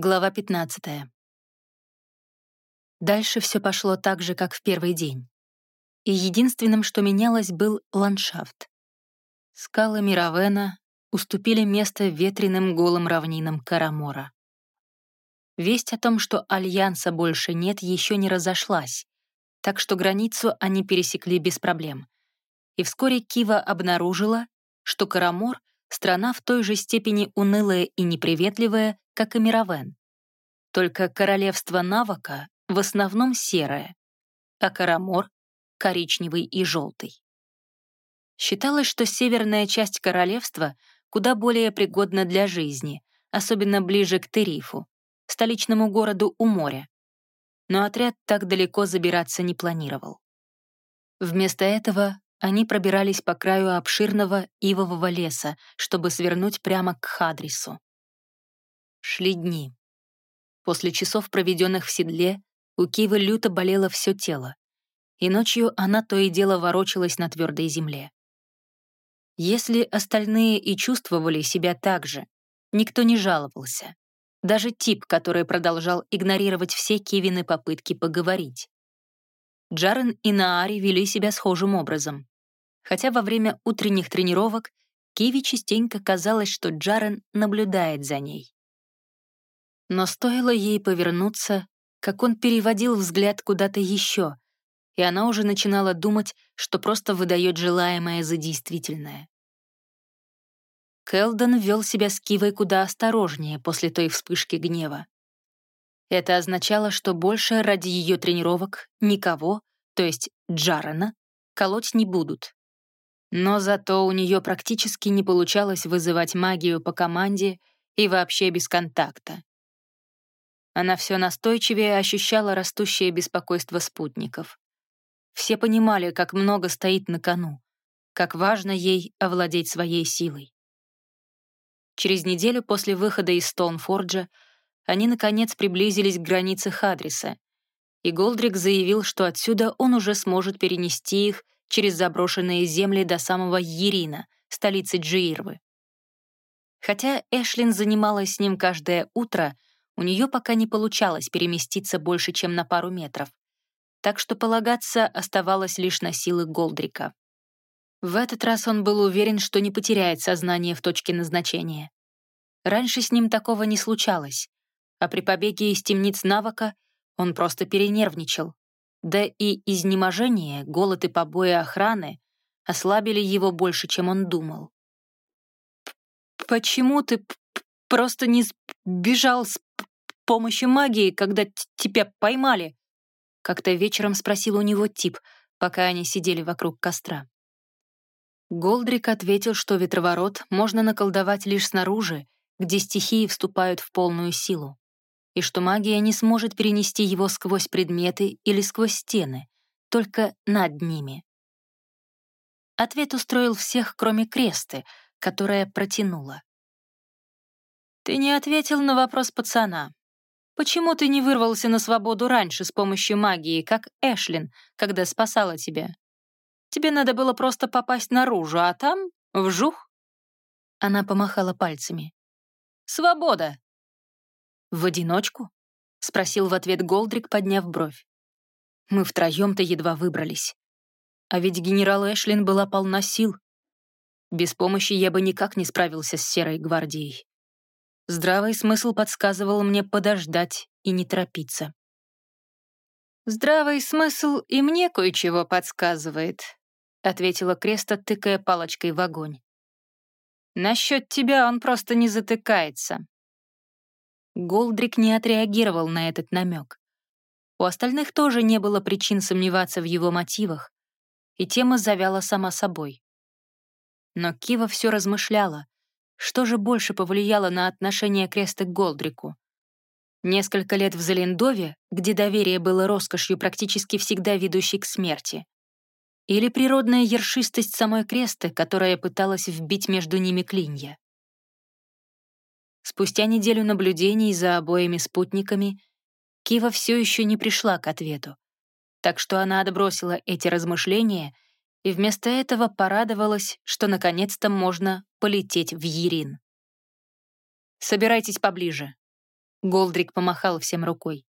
Глава 15. Дальше все пошло так же, как в первый день. И единственным, что менялось, был ландшафт. Скалы Миравена уступили место ветреным голым равнинам Карамора. Весть о том, что Альянса больше нет, еще не разошлась, так что границу они пересекли без проблем. И вскоре Кива обнаружила, что Карамор — страна в той же степени унылая и неприветливая, как и Мировен. Только королевство Навака в основном серое, а Карамор — коричневый и желтый. Считалось, что северная часть королевства куда более пригодна для жизни, особенно ближе к Терифу, столичному городу у моря. Но отряд так далеко забираться не планировал. Вместо этого они пробирались по краю обширного ивового леса, чтобы свернуть прямо к Хадрису. Шли дни. После часов, проведенных в седле, у Кивы люто болело все тело, и ночью она то и дело ворочалась на твердой земле. Если остальные и чувствовали себя так же, никто не жаловался. Даже тип, который продолжал игнорировать все Кивины попытки поговорить. Джарен и Наари вели себя схожим образом. Хотя во время утренних тренировок Киви частенько казалось, что Джарен наблюдает за ней. Но стоило ей повернуться, как он переводил взгляд куда-то еще, и она уже начинала думать, что просто выдает желаемое за действительное. Келдон вел себя с Кивой куда осторожнее после той вспышки гнева. Это означало, что больше ради ее тренировок никого, то есть Джарена, колоть не будут. Но зато у нее практически не получалось вызывать магию по команде и вообще без контакта. Она все настойчивее ощущала растущее беспокойство спутников. Все понимали, как много стоит на кону, как важно ей овладеть своей силой. Через неделю после выхода из Стоунфорджа они, наконец, приблизились к границе Хадриса, и Голдрик заявил, что отсюда он уже сможет перенести их через заброшенные земли до самого Ерина, столицы Джиирвы. Хотя Эшлин занималась с ним каждое утро — у нее пока не получалось переместиться больше, чем на пару метров, так что полагаться оставалось лишь на силы Голдрика. В этот раз он был уверен, что не потеряет сознание в точке назначения. Раньше с ним такого не случалось, а при побеге из темниц Навака он просто перенервничал. Да и изнеможение, голод и побои охраны ослабили его больше, чем он думал. «Почему ты просто не сбежал с помощью магии, когда тебя поймали?» Как-то вечером спросил у него тип, пока они сидели вокруг костра. Голдрик ответил, что ветроворот можно наколдовать лишь снаружи, где стихии вступают в полную силу, и что магия не сможет перенести его сквозь предметы или сквозь стены, только над ними. Ответ устроил всех, кроме Кресты, которая протянула. «Ты не ответил на вопрос пацана. Почему ты не вырвался на свободу раньше с помощью магии, как Эшлин, когда спасала тебя? Тебе надо было просто попасть наружу, а там — вжух. Она помахала пальцами. «Свобода!» «В одиночку?» — спросил в ответ Голдрик, подняв бровь. «Мы втроем-то едва выбрались. А ведь генерал Эшлин была полна сил. Без помощи я бы никак не справился с Серой гвардией. Здравый смысл подсказывал мне подождать и не торопиться. «Здравый смысл и мне кое-чего подсказывает», — ответила Креста, тыкая палочкой в огонь. «Насчет тебя он просто не затыкается». Голдрик не отреагировал на этот намек. У остальных тоже не было причин сомневаться в его мотивах, и тема завяла сама собой. Но Кива все размышляла, что же больше повлияло на отношение Креста к Голдрику? Несколько лет в Залендове, где доверие было роскошью, практически всегда ведущей к смерти. Или природная ершистость самой Кресты, которая пыталась вбить между ними клинья. Спустя неделю наблюдений за обоими спутниками Кива все еще не пришла к ответу, так что она отбросила эти размышления — и вместо этого порадовалась, что наконец-то можно полететь в Ерин. «Собирайтесь поближе», Голдрик помахал всем рукой.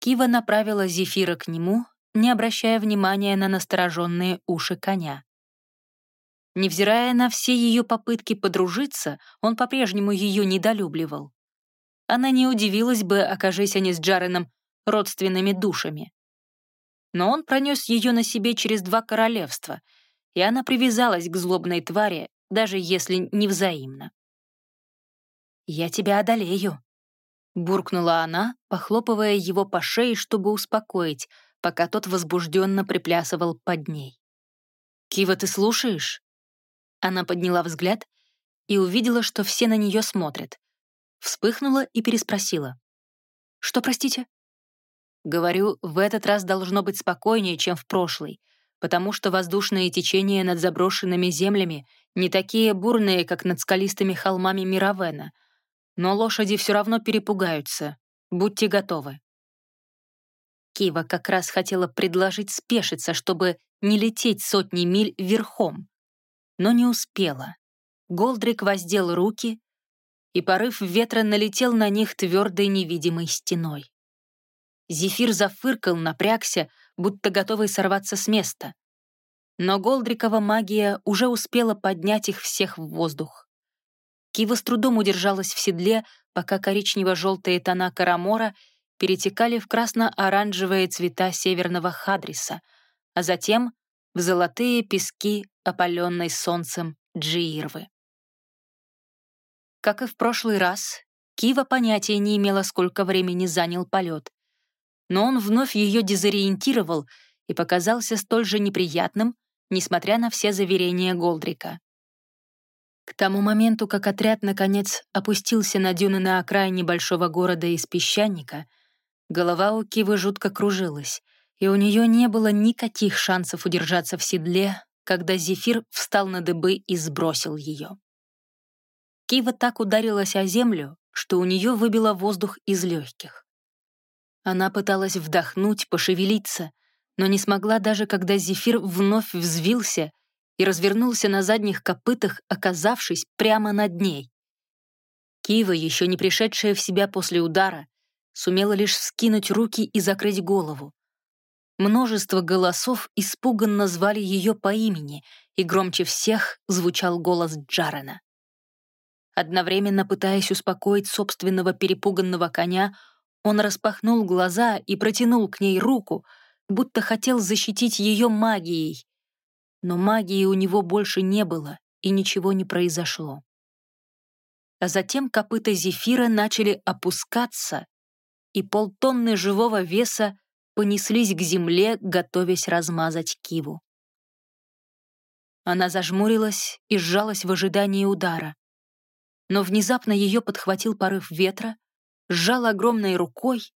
Кива направила Зефира к нему, не обращая внимания на настороженные уши коня. Невзирая на все ее попытки подружиться, он по-прежнему ее недолюбливал. Она не удивилась бы, окажись они с Джареном родственными душами. Но он пронес ее на себе через два королевства, и она привязалась к злобной твари, даже если не взаимно. «Я тебя одолею», — буркнула она, похлопывая его по шее, чтобы успокоить, пока тот возбужденно приплясывал под ней. «Кива, ты слушаешь?» Она подняла взгляд и увидела, что все на нее смотрят. Вспыхнула и переспросила. «Что, простите?» Говорю, в этот раз должно быть спокойнее, чем в прошлый, потому что воздушные течения над заброшенными землями не такие бурные, как над скалистыми холмами Мировена — но лошади все равно перепугаются. Будьте готовы. Кива как раз хотела предложить спешиться, чтобы не лететь сотни миль верхом. Но не успела. Голдрик воздел руки, и порыв ветра налетел на них твердой невидимой стеной. Зефир зафыркал, напрягся, будто готовый сорваться с места. Но Голдрикова магия уже успела поднять их всех в воздух. Кива с трудом удержалась в седле, пока коричнево-желтые тона Карамора перетекали в красно-оранжевые цвета северного Хадриса, а затем в золотые пески, опаленной солнцем Джиирвы. Как и в прошлый раз, Кива понятия не имела, сколько времени занял полет. Но он вновь ее дезориентировал и показался столь же неприятным, несмотря на все заверения Голдрика. К тому моменту, как отряд, наконец, опустился на дюны на окраине большого города из песчаника, голова у Кивы жутко кружилась, и у нее не было никаких шансов удержаться в седле, когда Зефир встал на дыбы и сбросил ее. Кива так ударилась о землю, что у нее выбило воздух из легких. Она пыталась вдохнуть, пошевелиться, но не смогла даже, когда Зефир вновь взвился — и развернулся на задних копытах, оказавшись прямо над ней. Кива, еще не пришедшая в себя после удара, сумела лишь вскинуть руки и закрыть голову. Множество голосов испуганно звали ее по имени, и громче всех звучал голос Джарена. Одновременно пытаясь успокоить собственного перепуганного коня, он распахнул глаза и протянул к ней руку, будто хотел защитить ее магией, но магии у него больше не было, и ничего не произошло. А затем копыта зефира начали опускаться, и полтонны живого веса понеслись к земле, готовясь размазать киву. Она зажмурилась и сжалась в ожидании удара. Но внезапно ее подхватил порыв ветра, сжал огромной рукой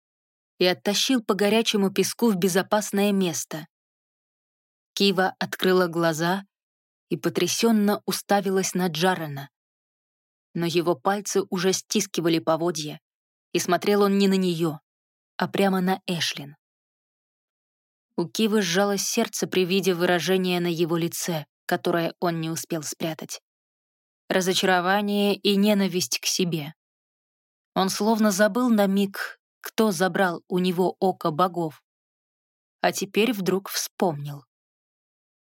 и оттащил по горячему песку в безопасное место. Кива открыла глаза и потрясенно уставилась на Джарена. Но его пальцы уже стискивали поводья, и смотрел он не на нее, а прямо на Эшлин. У Кивы сжалось сердце при виде выражения на его лице, которое он не успел спрятать. Разочарование и ненависть к себе. Он словно забыл на миг, кто забрал у него око богов. А теперь вдруг вспомнил.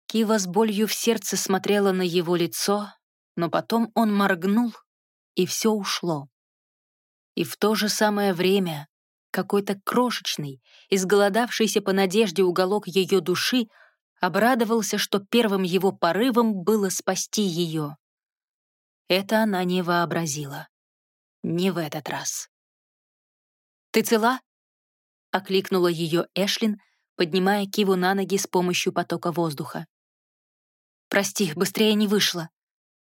Кива с болью в сердце смотрела на его лицо, но потом он моргнул, и все ушло. И в то же самое время какой-то крошечный, изголодавшийся по надежде уголок ее души обрадовался, что первым его порывом было спасти ее. Это она не вообразила. Не в этот раз. «Ты цела?» — окликнула ее Эшлин, поднимая Киву на ноги с помощью потока воздуха. Прости, быстрее не вышло.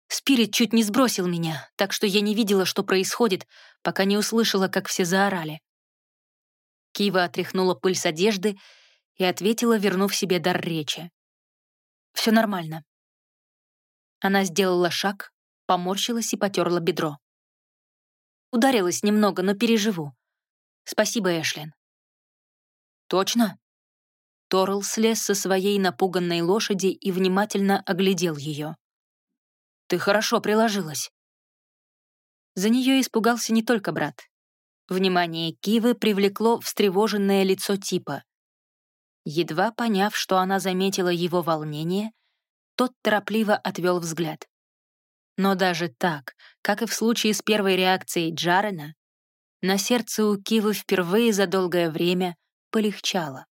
Спирит чуть не сбросил меня, так что я не видела, что происходит, пока не услышала, как все заорали. Кива отряхнула пыль с одежды и ответила, вернув себе дар речи. «Все нормально». Она сделала шаг, поморщилась и потерла бедро. Ударилась немного, но переживу. Спасибо, Эшлин. «Точно?» Торл слез со своей напуганной лошади и внимательно оглядел ее. «Ты хорошо приложилась». За нее испугался не только брат. Внимание Кивы привлекло встревоженное лицо типа. Едва поняв, что она заметила его волнение, тот торопливо отвел взгляд. Но даже так, как и в случае с первой реакцией Джарена, на сердце у Кивы впервые за долгое время полегчало.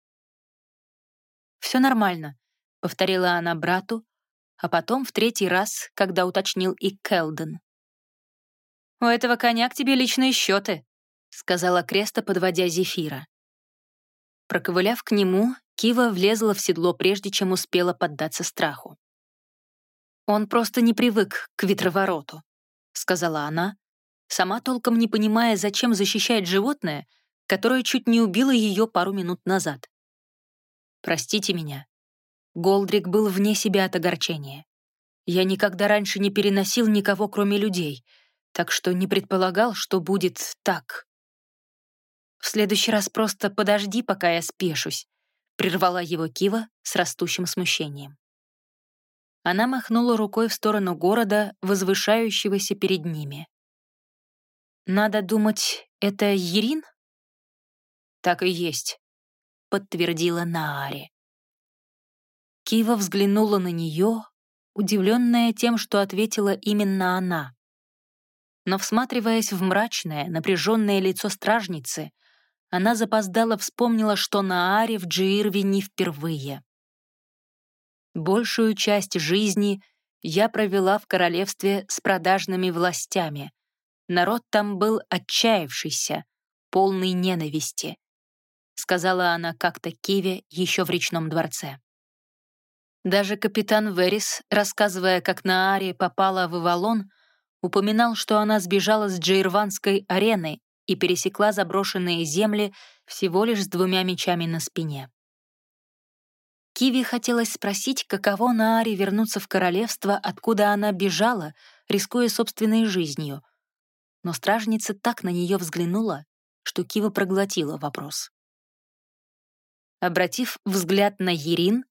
«Все нормально», — повторила она брату, а потом в третий раз, когда уточнил и Келден. «У этого коня к тебе личные счеты», — сказала Креста, подводя Зефира. Проковыляв к нему, Кива влезла в седло, прежде чем успела поддаться страху. «Он просто не привык к ветровороту», — сказала она, сама толком не понимая, зачем защищает животное, которое чуть не убило ее пару минут назад. «Простите меня». Голдрик был вне себя от огорчения. Я никогда раньше не переносил никого, кроме людей, так что не предполагал, что будет так. «В следующий раз просто подожди, пока я спешусь», — прервала его Кива с растущим смущением. Она махнула рукой в сторону города, возвышающегося перед ними. «Надо думать, это Ерин?» «Так и есть», — подтвердила Наари. Кива взглянула на нее, удивленная тем, что ответила именно она. Но, всматриваясь в мрачное, напряженное лицо стражницы, она запоздала вспомнила, что на Аре в Джиирве не впервые. Большую часть жизни я провела в королевстве с продажными властями. Народ там был отчаявшийся, полный ненависти, сказала она как-то Киве еще в речном дворце. Даже капитан Верис, рассказывая, как на Аре попала в Ивалон, упоминал, что она сбежала с Джейрванской арены и пересекла заброшенные земли всего лишь с двумя мечами на спине. Киви хотелось спросить, каково Нааре вернуться в королевство, откуда она бежала, рискуя собственной жизнью. Но стражница так на нее взглянула, что Кива проглотила вопрос. Обратив взгляд на Ерин,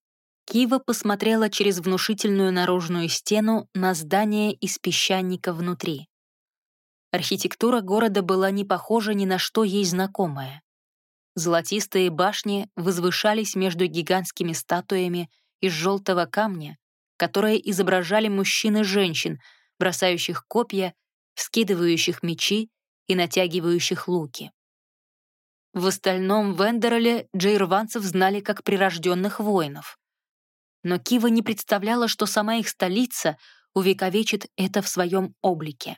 Кива посмотрела через внушительную наружную стену на здание из песчаника внутри. Архитектура города была не похожа ни на что ей знакомое. Золотистые башни возвышались между гигантскими статуями из желтого камня, которые изображали мужчин и женщин, бросающих копья, скидывающих мечи и натягивающих луки. В остальном Вендероле джейрванцев знали как прирожденных воинов. Но Кива не представляла, что сама их столица увековечит это в своем облике.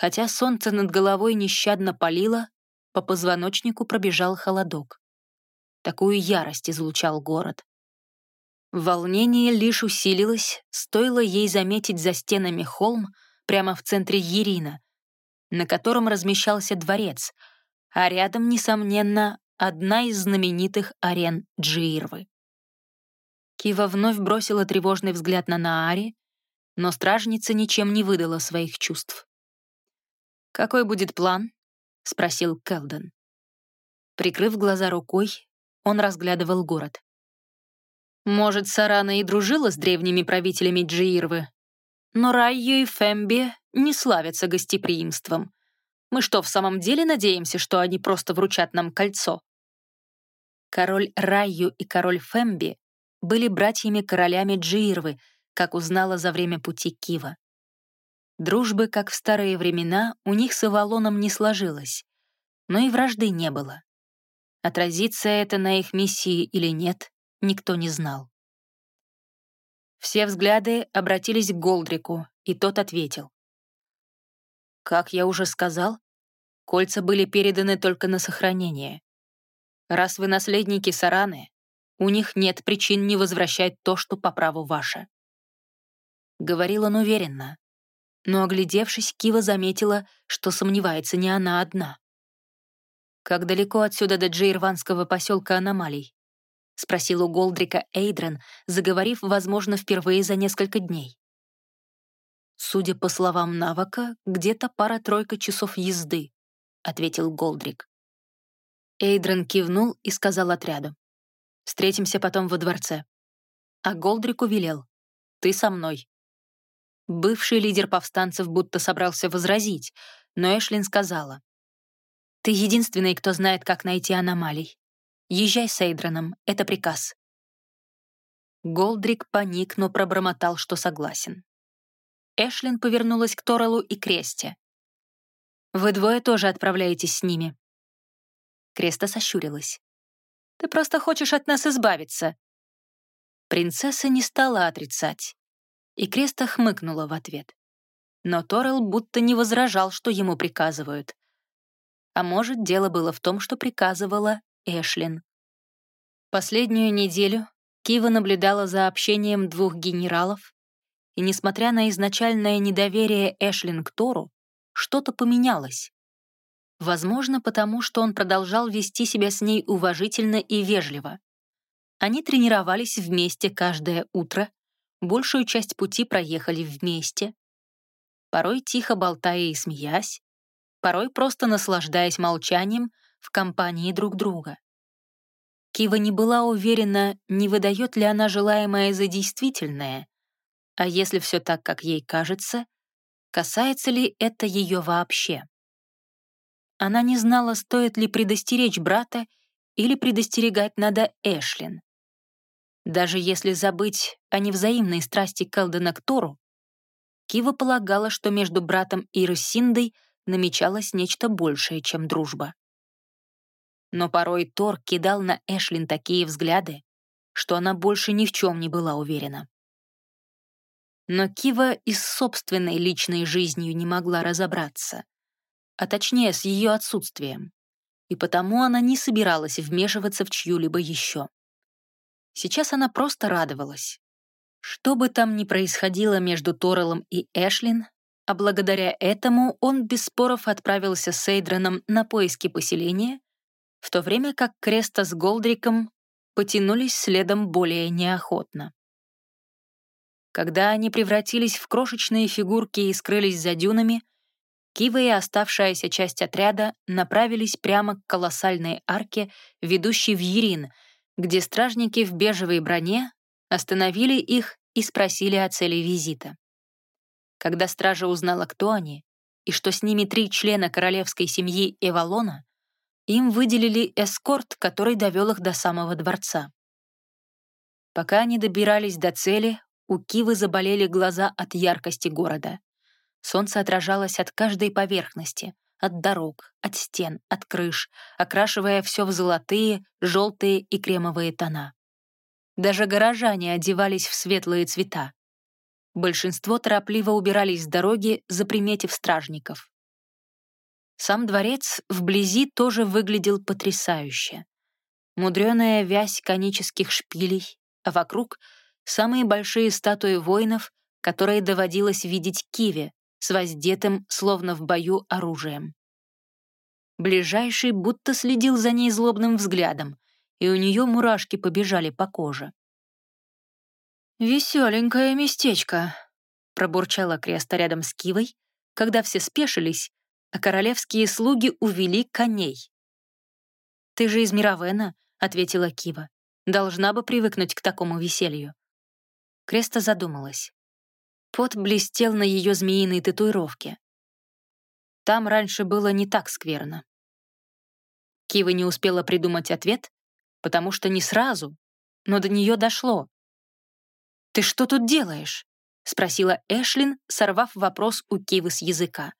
Хотя солнце над головой нещадно палило, по позвоночнику пробежал холодок. Такую ярость излучал город. Волнение лишь усилилось, стоило ей заметить за стенами холм прямо в центре Ерина, на котором размещался дворец, а рядом, несомненно, одна из знаменитых арен Джиирвы. Кива вновь бросила тревожный взгляд на Наари, но стражница ничем не выдала своих чувств. «Какой будет план?» — спросил Келден. Прикрыв глаза рукой, он разглядывал город. Может, Сарана и дружила с древними правителями Джиирвы, но Райю и Фемби не славятся гостеприимством. Мы что, в самом деле надеемся, что они просто вручат нам кольцо? Король Райю и король Фемби были братьями-королями Джиирвы, как узнала за время пути Кива. Дружбы, как в старые времена, у них с Авалоном не сложилось, но и вражды не было. Отразится это на их миссии или нет, никто не знал. Все взгляды обратились к Голдрику, и тот ответил. «Как я уже сказал, кольца были переданы только на сохранение. Раз вы наследники Сараны, у них нет причин не возвращать то, что по праву ваше». Говорил он уверенно, но, оглядевшись, Кива заметила, что сомневается не она одна. «Как далеко отсюда до джейрванского поселка аномалий?» — спросил у Голдрика Эйдрен, заговорив, возможно, впервые за несколько дней. «Судя по словам Навака, где-то пара-тройка часов езды», — ответил Голдрик. Эйдрен кивнул и сказал отряду. «Встретимся потом во дворце». А Голдрику велел. «Ты со мной». Бывший лидер повстанцев будто собрался возразить, но Эшлин сказала. Ты единственный, кто знает, как найти аномалий. Езжай с Эйдроном, это приказ». Голдрик паник, но пробормотал, что согласен. Эшлин повернулась к Торелу и Кресте. «Вы двое тоже отправляетесь с ними». Креста сощурилась. «Ты просто хочешь от нас избавиться». Принцесса не стала отрицать, и Креста хмыкнула в ответ. Но Торел будто не возражал, что ему приказывают. А может, дело было в том, что приказывала Эшлин. Последнюю неделю Кива наблюдала за общением двух генералов, и, несмотря на изначальное недоверие Эшлин к Тору, что-то поменялось. Возможно, потому что он продолжал вести себя с ней уважительно и вежливо. Они тренировались вместе каждое утро, большую часть пути проехали вместе, порой тихо болтая и смеясь, порой просто наслаждаясь молчанием в компании друг друга. Кива не была уверена, не выдает ли она желаемое за действительное, а если все так, как ей кажется, касается ли это ее вообще. Она не знала, стоит ли предостеречь брата или предостерегать надо Эшлин. Даже если забыть о невзаимной страсти Келдена к Тору, Кива полагала, что между братом и Росиндой намечалось нечто большее, чем дружба. Но порой Тор кидал на Эшлин такие взгляды, что она больше ни в чем не была уверена. Но Кива и с собственной личной жизнью не могла разобраться, а точнее с ее отсутствием, и потому она не собиралась вмешиваться в чью-либо еще. Сейчас она просто радовалась. Что бы там ни происходило между Торелом и Эшлин, а благодаря этому он без споров отправился с Эйдреном на поиски поселения в то время как Креста с Голдриком потянулись следом более неохотно. Когда они превратились в крошечные фигурки и скрылись за дюнами, Кива и оставшаяся часть отряда направились прямо к колоссальной арке, ведущей в Ерин, где стражники в бежевой броне остановили их и спросили о цели визита. Когда стража узнала, кто они, и что с ними три члена королевской семьи Эвалона, им выделили эскорт, который довел их до самого дворца. Пока они добирались до цели, у Кивы заболели глаза от яркости города. Солнце отражалось от каждой поверхности, от дорог, от стен, от крыш, окрашивая все в золотые, желтые и кремовые тона. Даже горожане одевались в светлые цвета. Большинство торопливо убирались с дороги, заприметив стражников. Сам дворец вблизи тоже выглядел потрясающе. Мудреная вязь конических шпилей, а вокруг — самые большие статуи воинов, которые доводилось видеть Киве, с воздетым, словно в бою, оружием. Ближайший будто следил за ней злобным взглядом, и у нее мурашки побежали по коже. «Веселенькое местечко», — пробурчала Креста рядом с Кивой, когда все спешились а королевские слуги увели коней. «Ты же из Мировена», — ответила Кива. «Должна бы привыкнуть к такому веселью». Креста задумалась. Пот блестел на ее змеиной татуировке. Там раньше было не так скверно. Кива не успела придумать ответ, потому что не сразу, но до нее дошло. «Ты что тут делаешь?» — спросила Эшлин, сорвав вопрос у Кивы с языка.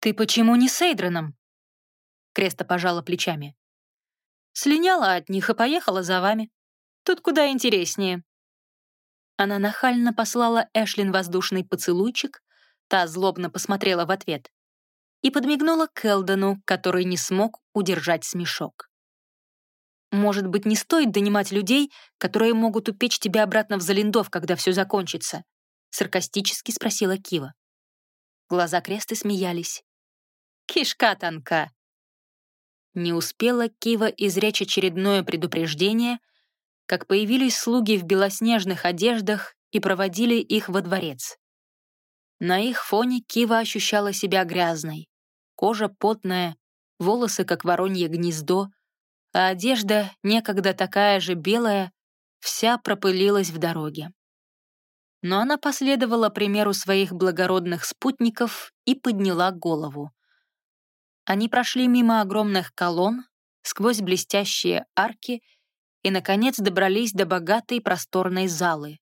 «Ты почему не с Эйдреном?» Креста пожала плечами. «Слиняла от них и поехала за вами. Тут куда интереснее». Она нахально послала Эшлин воздушный поцелуйчик, та злобно посмотрела в ответ и подмигнула Келдену, который не смог удержать смешок. «Может быть, не стоит донимать людей, которые могут упечь тебя обратно в Залиндов, когда все закончится?» — саркастически спросила Кива. Глаза Кресты смеялись. Кишка тонка. Не успела Кива изречь очередное предупреждение, как появились слуги в белоснежных одеждах и проводили их во дворец. На их фоне Кива ощущала себя грязной. Кожа потная, волосы как воронье гнездо, а одежда, некогда такая же белая, вся пропылилась в дороге. Но она последовала примеру своих благородных спутников и подняла голову. Они прошли мимо огромных колонн, сквозь блестящие арки и, наконец, добрались до богатой просторной залы.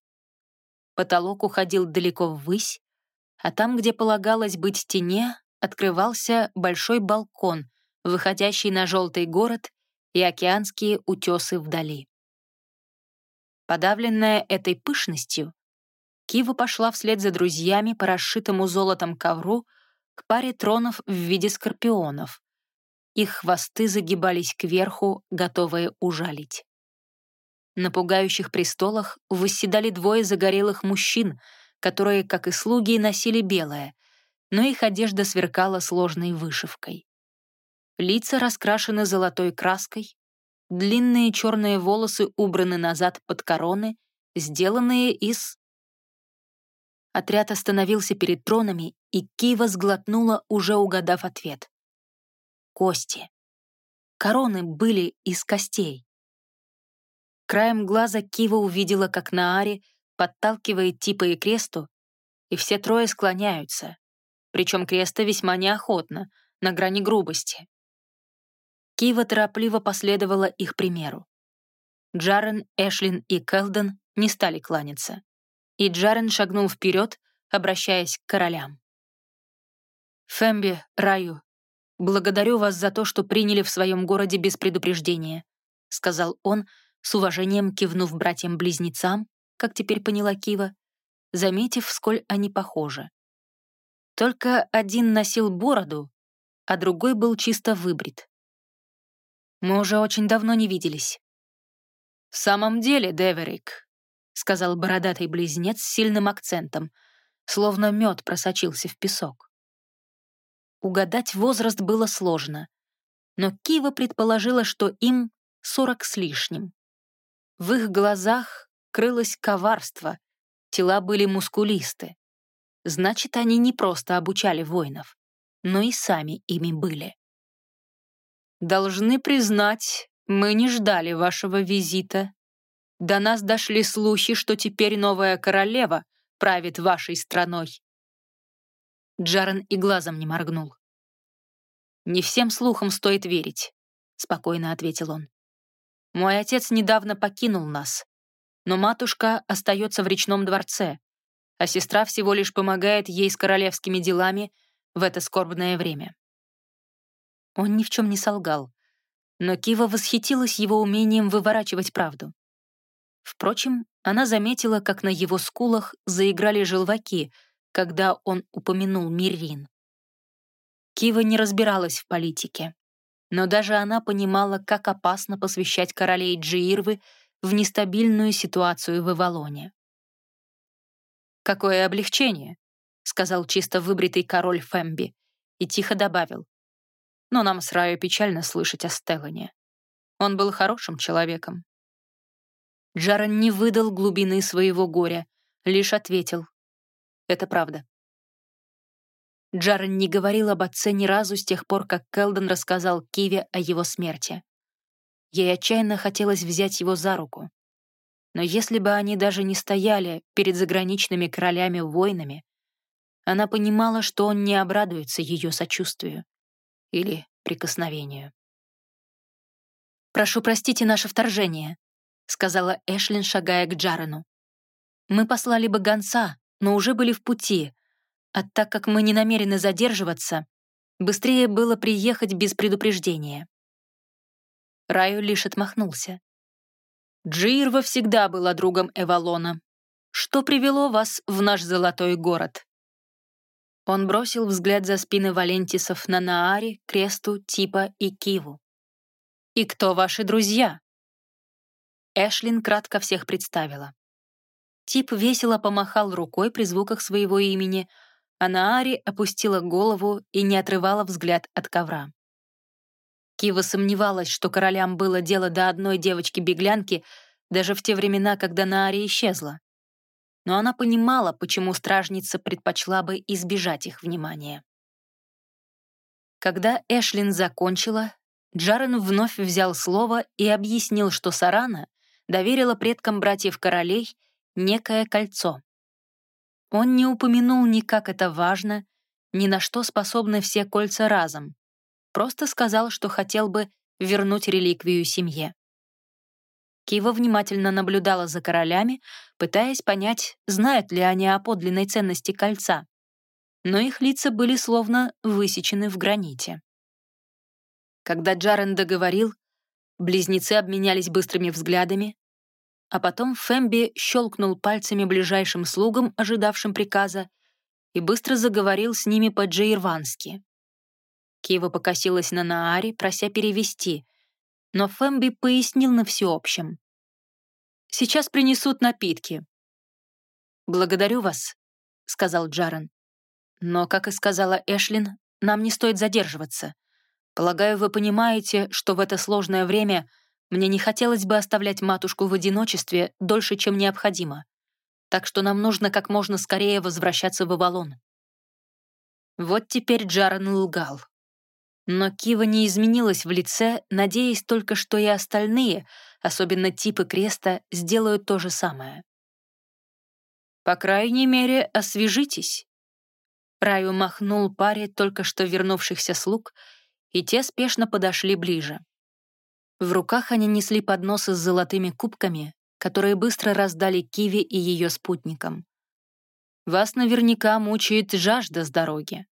Потолок уходил далеко ввысь, а там, где полагалось быть стене, открывался большой балкон, выходящий на желтый город и океанские утесы вдали. Подавленная этой пышностью, Кива пошла вслед за друзьями по расшитому золотом ковру к паре тронов в виде скорпионов. Их хвосты загибались кверху, готовые ужалить. На пугающих престолах восседали двое загорелых мужчин, которые, как и слуги, носили белое, но их одежда сверкала сложной вышивкой. Лица раскрашены золотой краской, длинные черные волосы убраны назад под короны, сделанные из... Отряд остановился перед тронами, и Кива сглотнула, уже угадав ответ. Кости. Короны были из костей. Краем глаза Кива увидела, как Наари подталкивает Типа и Кресту, и все трое склоняются, причем Креста весьма неохотно, на грани грубости. Кива торопливо последовала их примеру. Джарен, Эшлин и Келден не стали кланяться, и Джарен шагнул вперед, обращаясь к королям. «Фемби, Раю, благодарю вас за то, что приняли в своем городе без предупреждения», сказал он, с уважением кивнув братьям-близнецам, как теперь поняла Кива, заметив, сколь они похожи. Только один носил бороду, а другой был чисто выбрит. Мы уже очень давно не виделись». «В самом деле, Деверик», — сказал бородатый близнец с сильным акцентом, словно мед просочился в песок. Угадать возраст было сложно, но Кива предположила, что им сорок с лишним. В их глазах крылось коварство, тела были мускулисты. Значит, они не просто обучали воинов, но и сами ими были. Должны признать, мы не ждали вашего визита. До нас дошли слухи, что теперь новая королева правит вашей страной. Джарен и глазом не моргнул. «Не всем слухам стоит верить», — спокойно ответил он. «Мой отец недавно покинул нас, но матушка остается в речном дворце, а сестра всего лишь помогает ей с королевскими делами в это скорбное время. Он ни в чем не солгал. Но Кива восхитилась его умением выворачивать правду. Впрочем, она заметила, как на его скулах заиграли желваки, когда он упомянул Миррин. Кива не разбиралась в политике, но даже она понимала, как опасно посвящать королей Джиирвы в нестабильную ситуацию в Ивалоне. «Какое облегчение», — сказал чисто выбритый король Фэмби и тихо добавил но нам с Раю печально слышать о Стеллане. Он был хорошим человеком. Джаран не выдал глубины своего горя, лишь ответил. Это правда. Джаран не говорил об отце ни разу с тех пор, как Келден рассказал Киве о его смерти. Ей отчаянно хотелось взять его за руку. Но если бы они даже не стояли перед заграничными королями-воинами, она понимала, что он не обрадуется ее сочувствию или прикосновению. «Прошу простите наше вторжение», — сказала Эшлин, шагая к Джарену. «Мы послали бы гонца, но уже были в пути, а так как мы не намерены задерживаться, быстрее было приехать без предупреждения». Раю лишь отмахнулся. «Джирва всегда была другом Эвалона. Что привело вас в наш золотой город?» Он бросил взгляд за спины Валентисов на Наари, Кресту, Типа и Киву. «И кто ваши друзья?» Эшлин кратко всех представила. Тип весело помахал рукой при звуках своего имени, а Наари опустила голову и не отрывала взгляд от ковра. Кива сомневалась, что королям было дело до одной девочки-беглянки даже в те времена, когда Наари исчезла но она понимала, почему стражница предпочла бы избежать их внимания. Когда Эшлин закончила, Джарен вновь взял слово и объяснил, что Сарана доверила предкам братьев-королей некое кольцо. Он не упомянул ни как это важно, ни на что способны все кольца разом, просто сказал, что хотел бы вернуть реликвию семье. Кива внимательно наблюдала за королями, пытаясь понять, знают ли они о подлинной ценности кольца. Но их лица были словно высечены в граните. Когда Джарен договорил, близнецы обменялись быстрыми взглядами, а потом Фэмби щелкнул пальцами ближайшим слугам, ожидавшим приказа, и быстро заговорил с ними по-джейрвански. Кива покосилась на Наари, прося перевести, но Фэмби пояснил на всеобщем. «Сейчас принесут напитки». «Благодарю вас», — сказал Джарен. «Но, как и сказала Эшлин, нам не стоит задерживаться. Полагаю, вы понимаете, что в это сложное время мне не хотелось бы оставлять матушку в одиночестве дольше, чем необходимо. Так что нам нужно как можно скорее возвращаться в Авалон». Вот теперь Джарен лгал. Но Кива не изменилась в лице, надеясь только, что и остальные, особенно типы креста, сделают то же самое. «По крайней мере, освежитесь». Раю махнул паре только что вернувшихся слуг, и те спешно подошли ближе. В руках они несли подносы с золотыми кубками, которые быстро раздали Киве и ее спутникам. «Вас наверняка мучает жажда с дороги».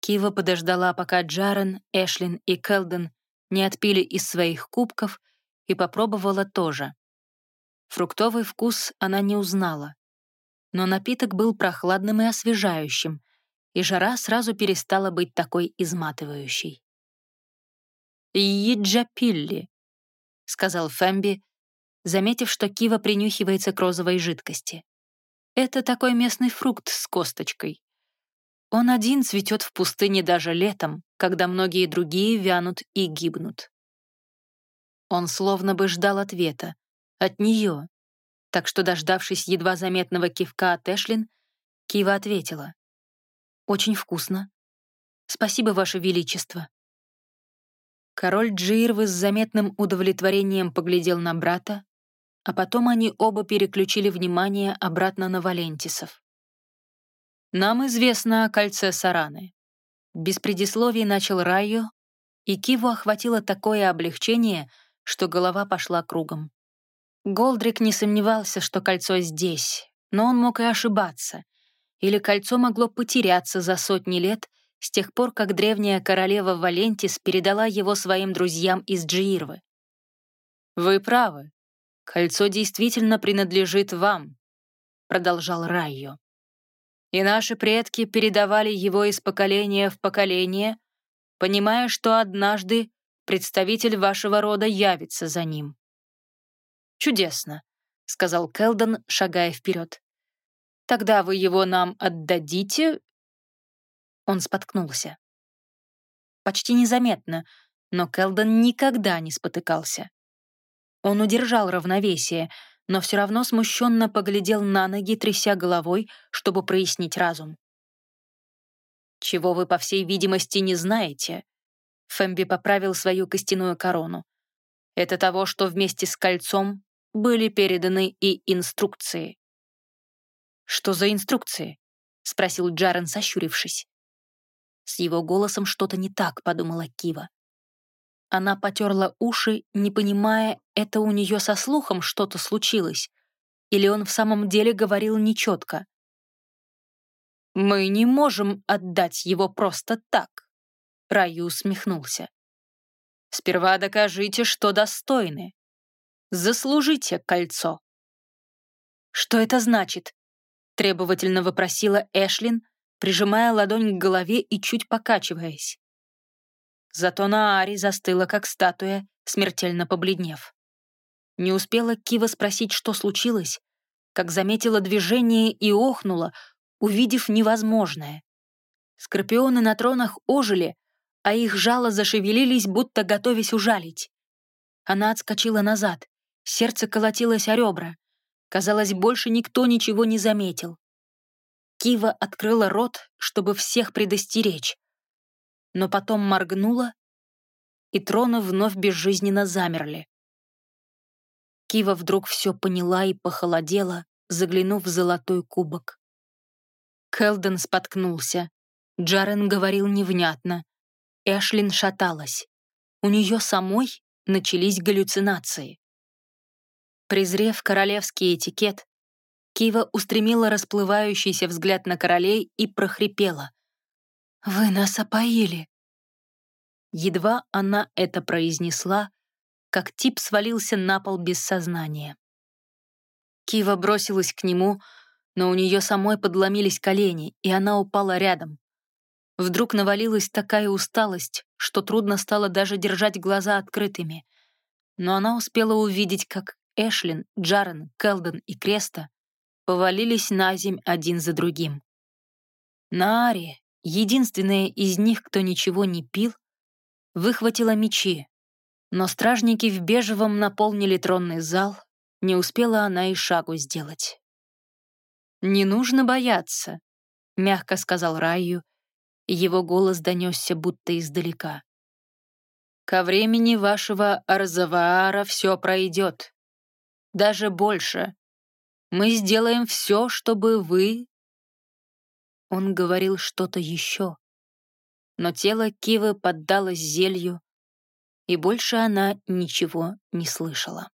Кива подождала, пока Джарен, Эшлин и Келден не отпили из своих кубков и попробовала тоже. Фруктовый вкус она не узнала. Но напиток был прохладным и освежающим, и жара сразу перестала быть такой изматывающей. «Yiджапилли», — сказал Фэмби, заметив, что Кива принюхивается к розовой жидкости. «Это такой местный фрукт с косточкой. Он один цветет в пустыне даже летом, когда многие другие вянут и гибнут. Он словно бы ждал ответа. От нее. Так что, дождавшись едва заметного кивка от Эшлин, Кива ответила. «Очень вкусно. Спасибо, Ваше Величество». Король Джирвы с заметным удовлетворением поглядел на брата, а потом они оба переключили внимание обратно на Валентисов. Нам известно о кольце Сараны. Без предисловий начал Райо, и Киву охватило такое облегчение, что голова пошла кругом. Голдрик не сомневался, что кольцо здесь, но он мог и ошибаться. Или кольцо могло потеряться за сотни лет с тех пор, как древняя королева Валентис передала его своим друзьям из Джиирвы. «Вы правы. Кольцо действительно принадлежит вам», — продолжал Райо и наши предки передавали его из поколения в поколение, понимая, что однажды представитель вашего рода явится за ним. «Чудесно», — сказал Келдон, шагая вперед. «Тогда вы его нам отдадите?» Он споткнулся. Почти незаметно, но Келдон никогда не спотыкался. Он удержал равновесие, но все равно смущенно поглядел на ноги, тряся головой, чтобы прояснить разум. «Чего вы, по всей видимости, не знаете?» Фэмби поправил свою костяную корону. «Это того, что вместе с кольцом были переданы и инструкции». «Что за инструкции?» — спросил Джарен, сощурившись. С его голосом что-то не так, подумала Кива. Она потерла уши, не понимая, это у нее со слухом что-то случилось, или он в самом деле говорил нечетко. «Мы не можем отдать его просто так», — Раю усмехнулся. «Сперва докажите, что достойны. Заслужите кольцо». «Что это значит?» — требовательно вопросила Эшлин, прижимая ладонь к голове и чуть покачиваясь. Зато Наари застыла, как статуя, смертельно побледнев. Не успела Кива спросить, что случилось, как заметила движение и охнула, увидев невозможное. Скорпионы на тронах ожили, а их жало зашевелились, будто готовясь ужалить. Она отскочила назад, сердце колотилось о ребра. Казалось, больше никто ничего не заметил. Кива открыла рот, чтобы всех предостеречь но потом моргнула, и троны вновь безжизненно замерли. Кива вдруг все поняла и похолодела, заглянув в золотой кубок. Келден споткнулся. Джарен говорил невнятно. Эшлин шаталась. У нее самой начались галлюцинации. Презрев королевский этикет, Кива устремила расплывающийся взгляд на королей и прохрипела. «Вы нас опоили!» Едва она это произнесла, как тип свалился на пол без сознания. Кива бросилась к нему, но у нее самой подломились колени, и она упала рядом. Вдруг навалилась такая усталость, что трудно стало даже держать глаза открытыми. Но она успела увидеть, как Эшлин, Джарен, Келден и Креста повалились на земь один за другим. Наари, единственная из них, кто ничего не пил, выхватила мечи, но стражники в бежевом наполнили тронный зал, не успела она и шагу сделать. «Не нужно бояться», — мягко сказал Раю, его голос донесся будто издалека. «Ко времени вашего Арзаваара все пройдет. Даже больше. Мы сделаем все, чтобы вы...» Он говорил что-то еще, но тело Кивы поддалось зелью, и больше она ничего не слышала.